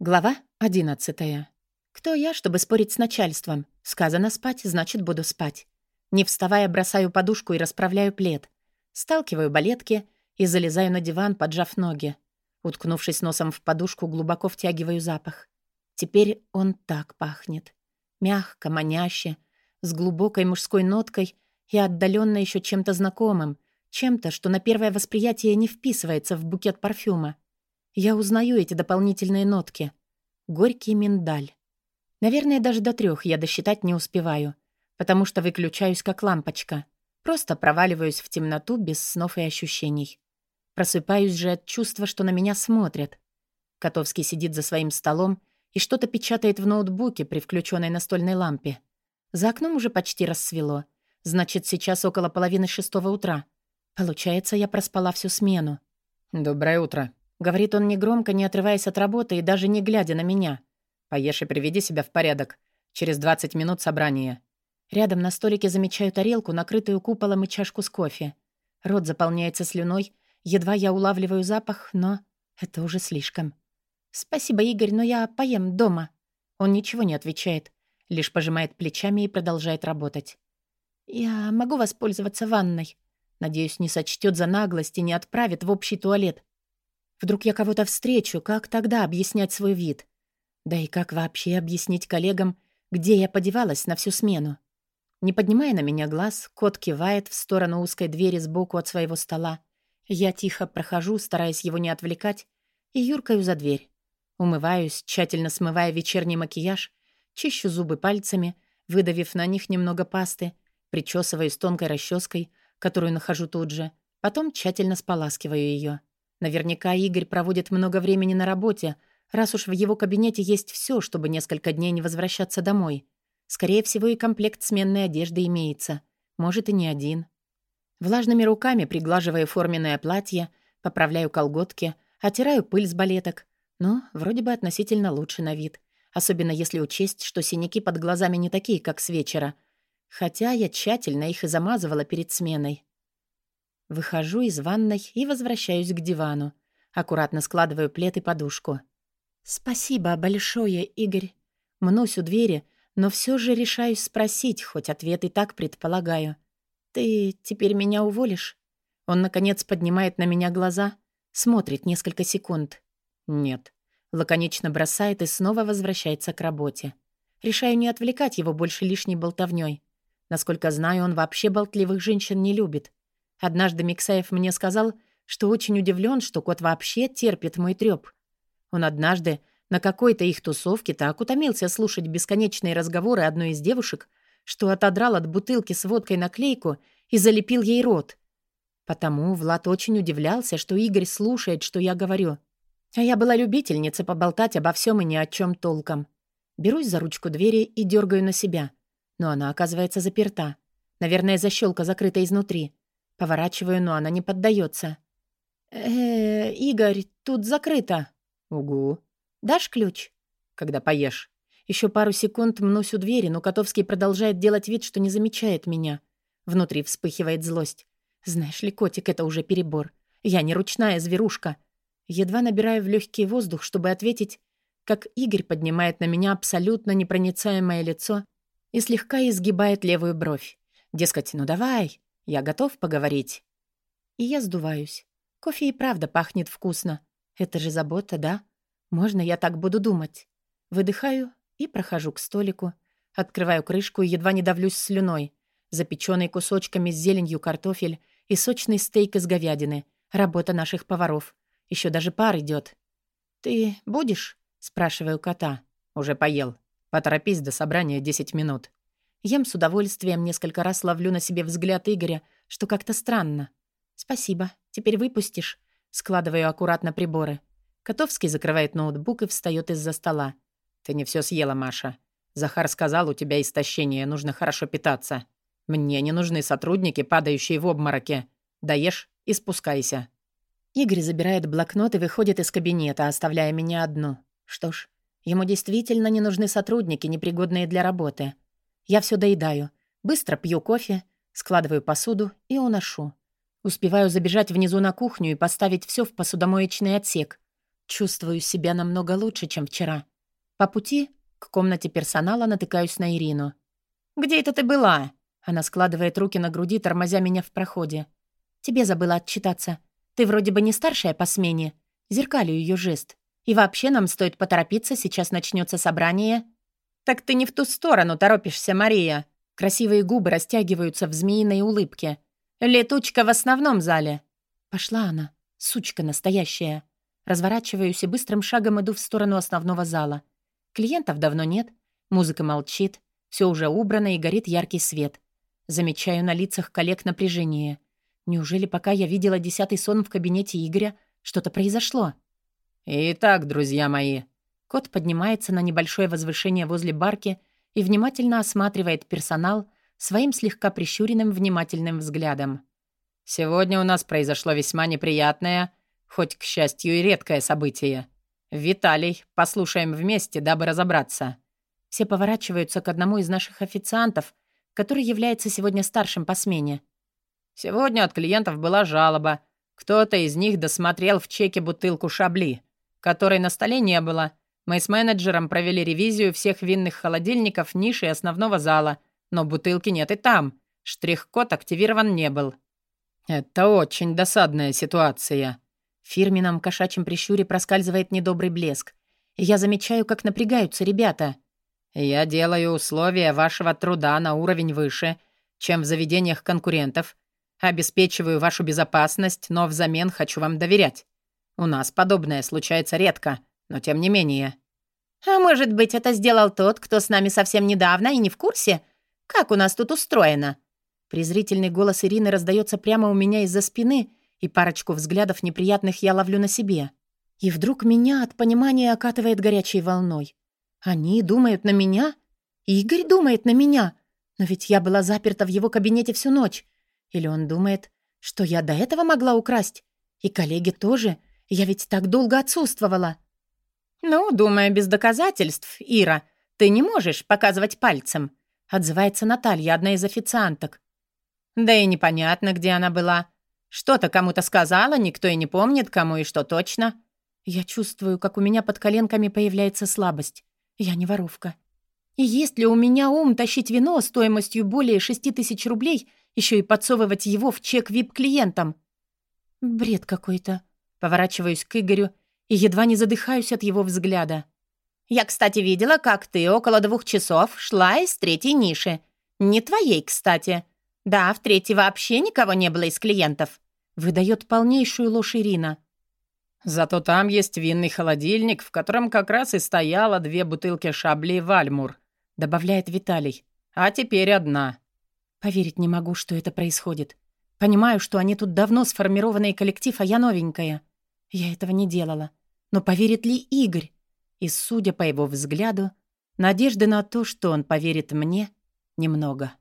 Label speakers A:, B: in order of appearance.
A: Глава 11. Кто я, чтобы спорить с начальством? Сказано спать, значит, буду спать. Не вставая, бросаю подушку и расправляю плед. Сталкиваю балетки и залезаю на диван, поджав ноги. Уткнувшись носом в подушку, глубоко втягиваю запах. Теперь он так пахнет. Мягко, маняще, с глубокой мужской ноткой и отдаленно еще чем-то знакомым, чем-то, что на первое восприятие не вписывается в букет парфюма. Я узнаю эти дополнительные нотки. Горький миндаль. Наверное, даже до трех я досчитать не успеваю, потому что выключаюсь как лампочка. Просто проваливаюсь в темноту без снов и ощущений. Просыпаюсь же от чувства, что на меня смотрят. Котовский сидит за своим столом и что-то печатает в ноутбуке при включенной настольной лампе. За окном уже почти рассвело. Значит, сейчас около половины шестого утра. Получается, я проспала всю смену.
B: «Доброе утро»,
A: Говорит он негромко, не отрываясь от работы и даже не глядя на меня.
B: «Поешь и приведи себя в порядок. Через 20 минут собрание».
A: Рядом на столике замечаю тарелку, накрытую куполом и чашку с кофе. Рот заполняется слюной. Едва я улавливаю запах, но это уже слишком. «Спасибо, Игорь, но я поем дома». Он ничего не отвечает, лишь пожимает плечами и продолжает работать. «Я могу воспользоваться ванной?» Надеюсь, не сочтет за наглость и не отправит в общий туалет. Вдруг я кого-то встречу, как тогда объяснять свой вид? Да и как вообще объяснить коллегам, где я подевалась на всю смену? Не поднимая на меня глаз, кот кивает в сторону узкой двери сбоку от своего стола. Я тихо прохожу, стараясь его не отвлекать, и юркаю за дверь. Умываюсь, тщательно смывая вечерний макияж, чищу зубы пальцами, выдавив на них немного пасты, причесываюсь тонкой расческой, которую нахожу тут же, потом тщательно споласкиваю ее. Наверняка Игорь проводит много времени на работе, раз уж в его кабинете есть все, чтобы несколько дней не возвращаться домой. Скорее всего, и комплект сменной одежды имеется. Может, и не один. Влажными руками приглаживая форменное платье, поправляю колготки, оттираю пыль с балеток. Но вроде бы относительно лучше на вид. Особенно если учесть, что синяки под глазами не такие, как с вечера. Хотя я тщательно их и замазывала перед сменой. Выхожу из ванной и возвращаюсь к дивану. Аккуратно складываю плед и подушку. «Спасибо большое, Игорь». Мнусь у двери, но все же решаюсь спросить, хоть ответ и так предполагаю. «Ты теперь меня уволишь?» Он, наконец, поднимает на меня глаза, смотрит несколько секунд. «Нет». Лаконично бросает и снова возвращается к работе. Решаю не отвлекать его больше лишней болтовней. Насколько знаю, он вообще болтливых женщин не любит. Однажды Миксаев мне сказал, что очень удивлен, что кот вообще терпит мой трёп. Он однажды на какой-то их тусовке так утомился слушать бесконечные разговоры одной из девушек, что отодрал от бутылки с водкой наклейку и залепил ей рот. Потому Влад очень удивлялся, что Игорь слушает, что я говорю. А я была любительницей поболтать обо всем и ни о чем толком. Берусь за ручку двери и дергаю на себя. Но она оказывается заперта. Наверное, защелка закрыта изнутри. Поворачиваю, но она не поддается. э Игорь, тут закрыто».
B: «Угу».
A: «Дашь ключ?»
B: «Когда поешь».
A: Еще пару секунд мнусь у двери, но Котовский продолжает делать вид, что не замечает меня. Внутри вспыхивает злость. «Знаешь ли, котик, это уже перебор. Я не ручная зверушка». Едва набираю в легкий воздух, чтобы ответить, как Игорь поднимает на меня абсолютно непроницаемое лицо и слегка изгибает левую бровь. Дескать, ну давай, я готов поговорить. И я сдуваюсь. Кофе и правда пахнет вкусно. Это же забота, да? Можно я так буду думать? Выдыхаю и прохожу к столику. Открываю крышку и едва не давлюсь слюной. Запеченный кусочками с зеленью картофель и сочный стейк из говядины. Работа наших поваров. Еще даже пар идет. «Ты будешь?» — спрашиваю кота.
B: «Уже поел. Поторопись до собрания 10 минут».
A: Ем с удовольствием, несколько раз ловлю на себе взгляд Игоря, что как-то странно. «Спасибо. Теперь выпустишь?» Складываю аккуратно приборы. Котовский закрывает ноутбук и встает из-за стола.
B: «Ты не все съела, Маша. Захар сказал, у тебя истощение, нужно хорошо питаться. Мне не нужны сотрудники, падающие в обмороке. Даешь и спускайся».
A: Игорь забирает блокнот и выходит из кабинета, оставляя меня одну. Что ж, ему действительно не нужны сотрудники, непригодные для работы. Я все доедаю. Быстро пью кофе, складываю посуду и уношу. Успеваю забежать внизу на кухню и поставить все в посудомоечный отсек. Чувствую себя намного лучше, чем вчера. По пути к комнате персонала натыкаюсь на Ирину.
B: «Где это ты была?»
A: Она складывает руки на груди, тормозя меня в проходе. «Тебе забыла отчитаться. Ты вроде бы не старшая по смене». Зеркалю ее жест. «И вообще нам стоит поторопиться, сейчас начнется собрание».
B: «Так ты не в ту сторону торопишься, Мария».
A: Красивые губы растягиваются в змеиной улыбке.
B: «Летучка в основном зале».
A: Пошла она, сучка настоящая. Разворачиваюсь и быстрым шагом иду в сторону основного зала. Клиентов давно нет, музыка молчит, все уже убрано и горит яркий свет. Замечаю на лицах коллег напряжение. Неужели пока я видела десятый сон в кабинете Игоря, что-то произошло?
B: «Итак, друзья мои...»
A: Кот поднимается на небольшое возвышение возле барки и внимательно осматривает персонал своим слегка прищуренным внимательным взглядом.
B: «Сегодня у нас произошло весьма неприятное Хоть, к счастью, и редкое событие. Виталий, послушаем вместе, дабы разобраться.
A: Все поворачиваются к одному из наших официантов, который является сегодня старшим по смене.
B: Сегодня от клиентов была жалоба. Кто-то из них досмотрел в чеке бутылку шабли, которой на столе не было. Мы с менеджером провели ревизию всех винных холодильников ниши основного зала, но бутылки нет и там. Штрих-код активирован не был. Это очень досадная ситуация.
A: В фирменном кошачьем прищуре проскальзывает недобрый блеск. И я замечаю, как напрягаются ребята.
B: «Я делаю условия вашего труда на уровень выше, чем в заведениях конкурентов. Обеспечиваю вашу безопасность, но взамен хочу вам доверять. У нас подобное случается редко, но тем не менее».
C: «А может быть, это сделал тот, кто с нами совсем недавно и не в курсе? Как у нас тут устроено?»
A: Презрительный голос Ирины раздается прямо у меня из-за спины, и парочку взглядов неприятных я ловлю на себе. И вдруг меня от понимания окатывает горячей волной. Они думают на меня? Игорь думает на меня? Но ведь я была заперта в его кабинете всю ночь. Или он думает, что я до этого могла украсть? И коллеги тоже. Я ведь так долго отсутствовала.
C: «Ну, думаю, без доказательств, Ира. Ты не можешь показывать пальцем», —
A: отзывается Наталья, одна из официанток.
C: «Да и непонятно, где она была. Что-то кому-то сказала, никто и не помнит, кому и что точно.
A: Я чувствую, как у меня под коленками появляется слабость. Я не воровка. И есть ли у меня ум тащить вино стоимостью более шести тысяч рублей, еще и подсовывать его в чек вип-клиентам? Бред какой-то. Поворачиваюсь к Игорю и едва не задыхаюсь от его взгляда.
C: «Я, кстати, видела, как ты около двух часов шла из третьей ниши. Не твоей, кстати. «Да, в третьей вообще никого не было из клиентов», —
A: выдает полнейшую ложь Ирина.
B: «Зато там есть винный холодильник, в котором как раз и стояло две бутылки шабли «Вальмур», — добавляет Виталий. «А теперь одна».
A: Поверить не могу, что это происходит. Понимаю, что они тут давно сформированный коллектив, а я новенькая. Я этого не делала. Но поверит ли Игорь? И, судя по его взгляду, надежды на то, что он поверит мне, немного.